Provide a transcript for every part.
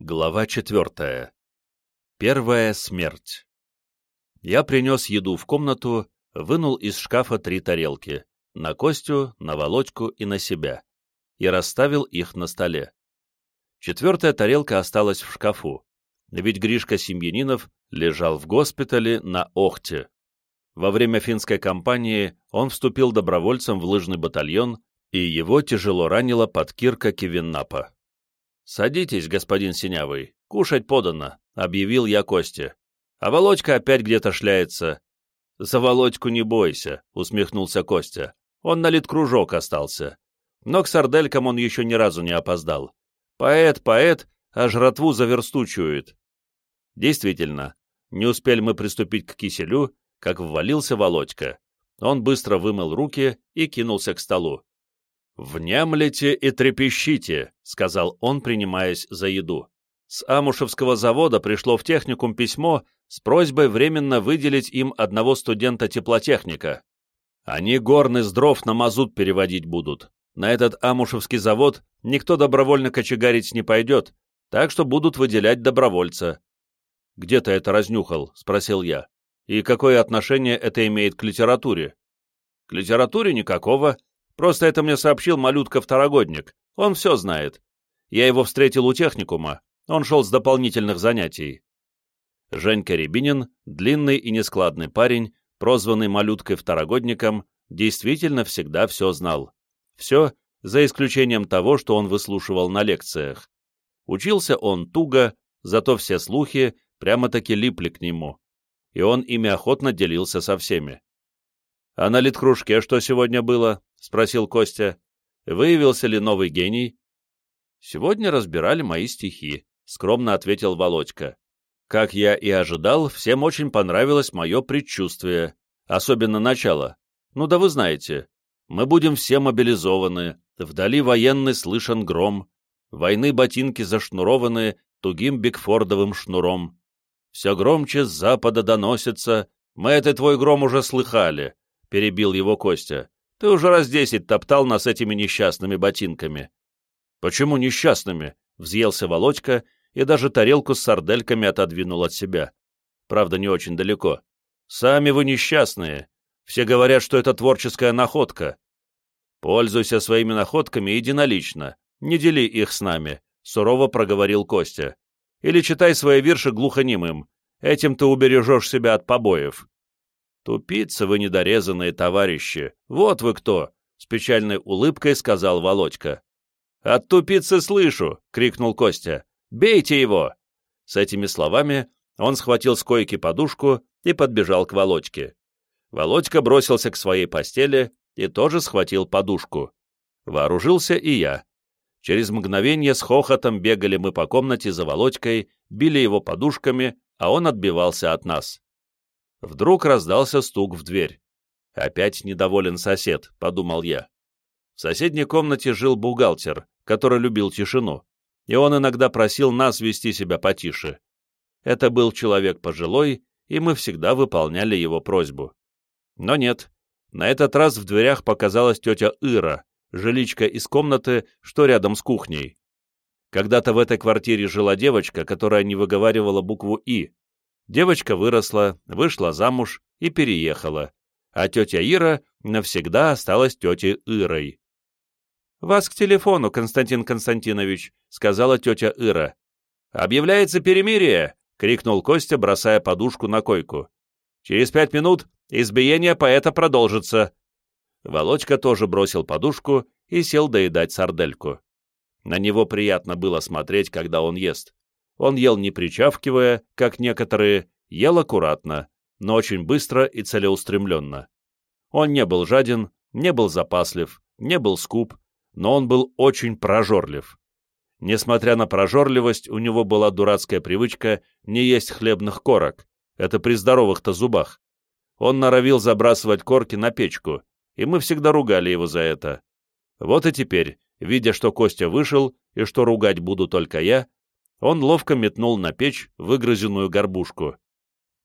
Глава четвертая. Первая смерть. Я принес еду в комнату, вынул из шкафа три тарелки — на Костю, на Володьку и на себя, и расставил их на столе. Четвертая тарелка осталась в шкафу, ведь Гришка Семьянинов лежал в госпитале на Охте. Во время финской кампании он вступил добровольцем в лыжный батальон, и его тяжело ранила подкирка Кивиннапа. «Садитесь, господин Синявый, кушать подано», — объявил я Косте. «А Володька опять где-то шляется». «За Володьку не бойся», — усмехнулся Костя. «Он на литкружок остался. Но к сарделькам он еще ни разу не опоздал. Поэт, поэт, а жратву заверстучует». Действительно, не успели мы приступить к киселю, как ввалился Володька. Он быстро вымыл руки и кинулся к столу. «Внемлите и трепещите», — сказал он, принимаясь за еду. С Амушевского завода пришло в техникум письмо с просьбой временно выделить им одного студента-теплотехника. Они горный с дров на мазут переводить будут. На этот Амушевский завод никто добровольно кочегарить не пойдет, так что будут выделять добровольца. «Где ты это разнюхал?» — спросил я. «И какое отношение это имеет к литературе?» «К литературе никакого», Просто это мне сообщил малютка-второгодник. Он все знает. Я его встретил у техникума. Он шел с дополнительных занятий. Женька Рябинин, длинный и нескладный парень, прозванный малюткой-второгодником, действительно всегда все знал. Все, за исключением того, что он выслушивал на лекциях. Учился он туго, зато все слухи прямо-таки липли к нему, и он ими охотно делился со всеми. «А на литкружке что сегодня было?» — спросил Костя. «Выявился ли новый гений?» «Сегодня разбирали мои стихи», — скромно ответил Володька. Как я и ожидал, всем очень понравилось мое предчувствие, особенно начало. Ну да вы знаете, мы будем все мобилизованы, вдали военный слышен гром, войны ботинки зашнурованы тугим бигфордовым шнуром. Все громче с запада доносится, мы этот твой гром уже слыхали, — перебил его Костя. «Ты уже раз десять топтал нас этими несчастными ботинками». «Почему несчастными?» — взъелся Володька и даже тарелку с сардельками отодвинул от себя. Правда, не очень далеко. «Сами вы несчастные. Все говорят, что это творческая находка». «Пользуйся своими находками единолично. Не дели их с нами», — сурово проговорил Костя. «Или читай свои вирши глухонемым. Этим ты убережешь себя от побоев». «Тупицы вы недорезанные товарищи! Вот вы кто!» — с печальной улыбкой сказал Володька. «От тупицы слышу!» — крикнул Костя. «Бейте его!» С этими словами он схватил с койки подушку и подбежал к Володьке. Володька бросился к своей постели и тоже схватил подушку. Вооружился и я. Через мгновение с хохотом бегали мы по комнате за Володькой, били его подушками, а он отбивался от нас. Вдруг раздался стук в дверь. «Опять недоволен сосед», — подумал я. В соседней комнате жил бухгалтер, который любил тишину, и он иногда просил нас вести себя потише. Это был человек пожилой, и мы всегда выполняли его просьбу. Но нет, на этот раз в дверях показалась тетя Ира, жиличка из комнаты, что рядом с кухней. Когда-то в этой квартире жила девочка, которая не выговаривала букву «и», Девочка выросла, вышла замуж и переехала, а тетя Ира навсегда осталась тетей Ирой. «Вас к телефону, Константин Константинович», — сказала тетя Ира. «Объявляется перемирие!» — крикнул Костя, бросая подушку на койку. «Через пять минут избиение поэта продолжится». Володька тоже бросил подушку и сел доедать сардельку. На него приятно было смотреть, когда он ест. Он ел не причавкивая, как некоторые, ел аккуратно, но очень быстро и целеустремленно. Он не был жаден, не был запаслив, не был скуп, но он был очень прожорлив. Несмотря на прожорливость, у него была дурацкая привычка не есть хлебных корок, это при здоровых-то зубах. Он норовил забрасывать корки на печку, и мы всегда ругали его за это. Вот и теперь, видя, что Костя вышел, и что ругать буду только я, он ловко метнул на печь выгрызенную горбушку.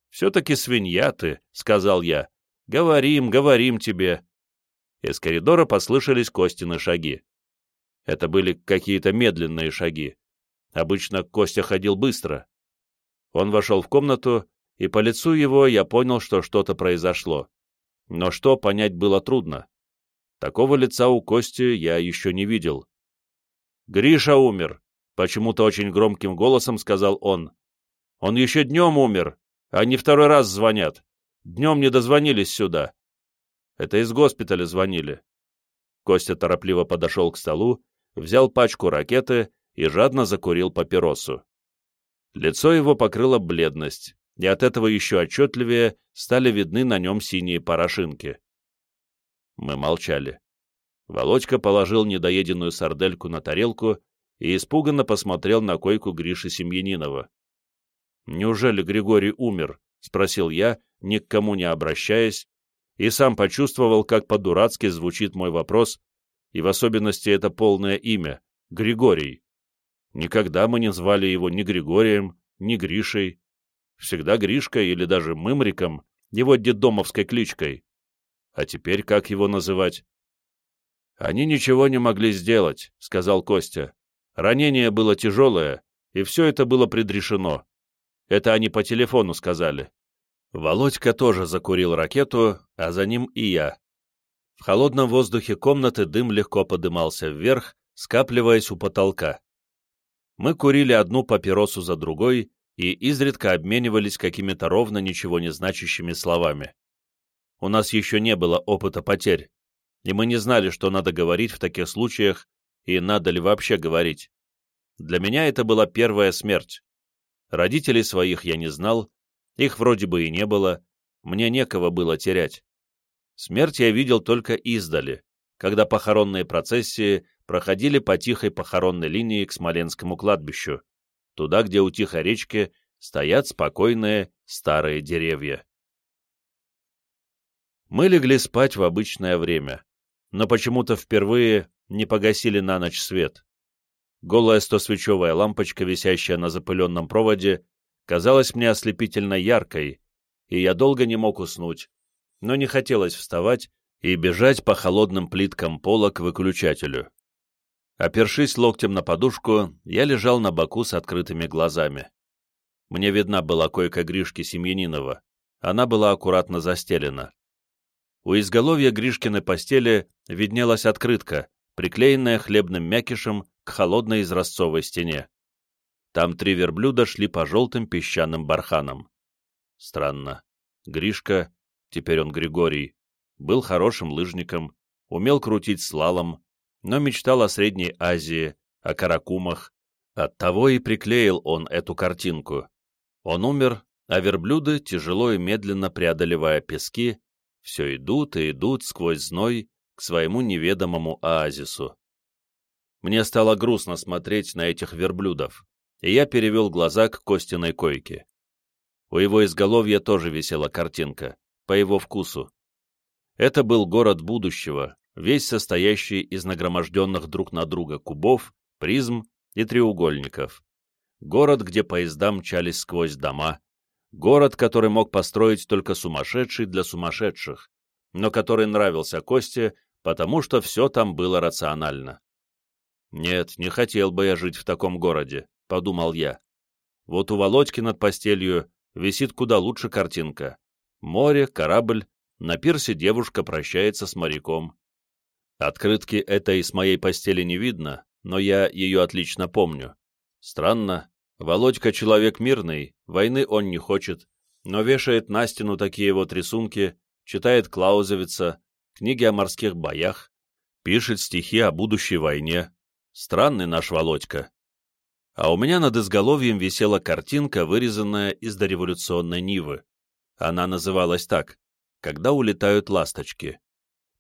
«Все-таки свинья ты», — сказал я. «Говорим, говорим тебе». Из коридора послышались Костины шаги. Это были какие-то медленные шаги. Обычно Костя ходил быстро. Он вошел в комнату, и по лицу его я понял, что что-то произошло. Но что, понять было трудно. Такого лица у Кости я еще не видел. «Гриша умер», — почему-то очень громким голосом сказал он. «Он еще днем умер, они второй раз звонят. Днем не дозвонились сюда. Это из госпиталя звонили. Костя торопливо подошел к столу, взял пачку ракеты и жадно закурил папиросу. Лицо его покрыло бледность, и от этого еще отчетливее стали видны на нем синие порошинки. Мы молчали. Володька положил недоеденную сардельку на тарелку и испуганно посмотрел на койку Гриши Семьянинова. «Неужели Григорий умер?» — спросил я, ни к кому не обращаясь, и сам почувствовал, как по-дурацки звучит мой вопрос, и в особенности это полное имя — Григорий. Никогда мы не звали его ни Григорием, ни Гришей. Всегда Гришкой или даже Мымриком, его детдомовской кличкой. А теперь как его называть? «Они ничего не могли сделать», — сказал Костя. «Ранение было тяжелое, и все это было предрешено. Это они по телефону сказали. Володька тоже закурил ракету, а за ним и я. В холодном воздухе комнаты дым легко подымался вверх, скапливаясь у потолка. Мы курили одну папиросу за другой и изредка обменивались какими-то ровно ничего не значащими словами. У нас еще не было опыта потерь, и мы не знали, что надо говорить в таких случаях и надо ли вообще говорить. Для меня это была первая смерть. Родителей своих я не знал, их вроде бы и не было, мне некого было терять. Смерть я видел только издали, когда похоронные процессии проходили по тихой похоронной линии к Смоленскому кладбищу, туда, где у тихой речки стоят спокойные старые деревья. Мы легли спать в обычное время, но почему-то впервые не погасили на ночь свет. Голая стосвечевая лампочка, висящая на запыленном проводе, казалась мне ослепительно яркой, и я долго не мог уснуть, но не хотелось вставать и бежать по холодным плиткам пола к выключателю. Опершись локтем на подушку, я лежал на боку с открытыми глазами. Мне видна была койка Гришки Семьянинова. Она была аккуратно застелена. У изголовья Гришкиной постели виднелась открытка, приклеенная хлебным мякишем к холодной изразцовой стене. Там три верблюда шли по желтым песчаным барханам. Странно. Гришка, теперь он Григорий, был хорошим лыжником, умел крутить слалом, но мечтал о Средней Азии, о каракумах. Оттого и приклеил он эту картинку. Он умер, а верблюды, тяжело и медленно преодолевая пески, все идут и идут сквозь зной к своему неведомому оазису. Мне стало грустно смотреть на этих верблюдов и я перевел глаза к Костиной койке. У его изголовья тоже висела картинка, по его вкусу. Это был город будущего, весь состоящий из нагроможденных друг на друга кубов, призм и треугольников. Город, где поезда мчались сквозь дома. Город, который мог построить только сумасшедший для сумасшедших, но который нравился Косте, потому что все там было рационально. Нет, не хотел бы я жить в таком городе. — подумал я. Вот у Володьки над постелью висит куда лучше картинка. Море, корабль, на пирсе девушка прощается с моряком. Открытки этой с моей постели не видно, но я ее отлично помню. Странно, Володька человек мирный, войны он не хочет, но вешает на стену такие вот рисунки, читает Клаузевица, книги о морских боях, пишет стихи о будущей войне. Странный наш Володька а у меня над изголовьем висела картинка, вырезанная из дореволюционной Нивы. Она называлась так «Когда улетают ласточки».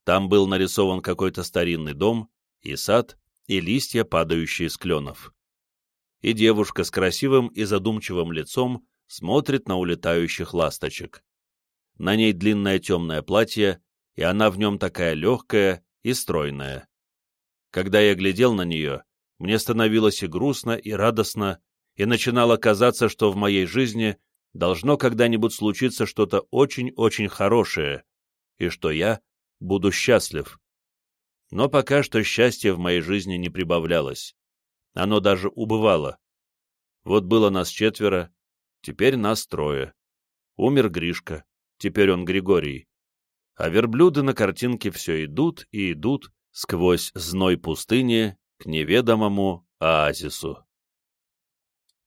Там был нарисован какой-то старинный дом, и сад, и листья, падающие с кленов. И девушка с красивым и задумчивым лицом смотрит на улетающих ласточек. На ней длинное темное платье, и она в нем такая легкая и стройная. Когда я глядел на нее, мне становилось и грустно, и радостно, и начинало казаться, что в моей жизни должно когда-нибудь случиться что-то очень-очень хорошее, и что я буду счастлив. Но пока что счастье в моей жизни не прибавлялось. Оно даже убывало, Вот было нас четверо, теперь нас трое. Умер Гришка, теперь он Григорий. А верблюды на картинке все идут и идут сквозь зной пустыни к неведомому оазису.